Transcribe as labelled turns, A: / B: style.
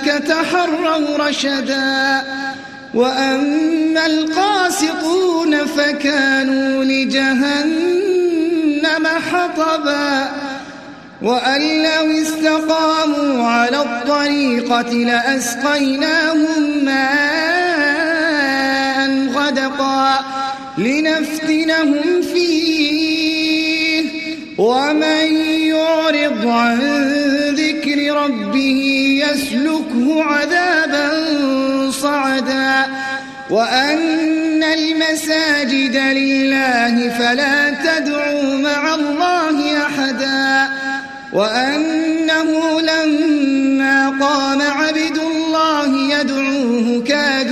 A: تحروا رشدا وأما القاسطون فكانوا لجهنم حطبا وأن لو استقاموا على الطريقة لأسقيناهم ماء غدقا لنفتنهم فيه. ومن يعرض عن ذكر ربه يسلكه عذابا صعدا. وأن المساجد لله فلا تدعوا مع الله أحدا. وأنه لما قام عبد الله يدعوه كادوا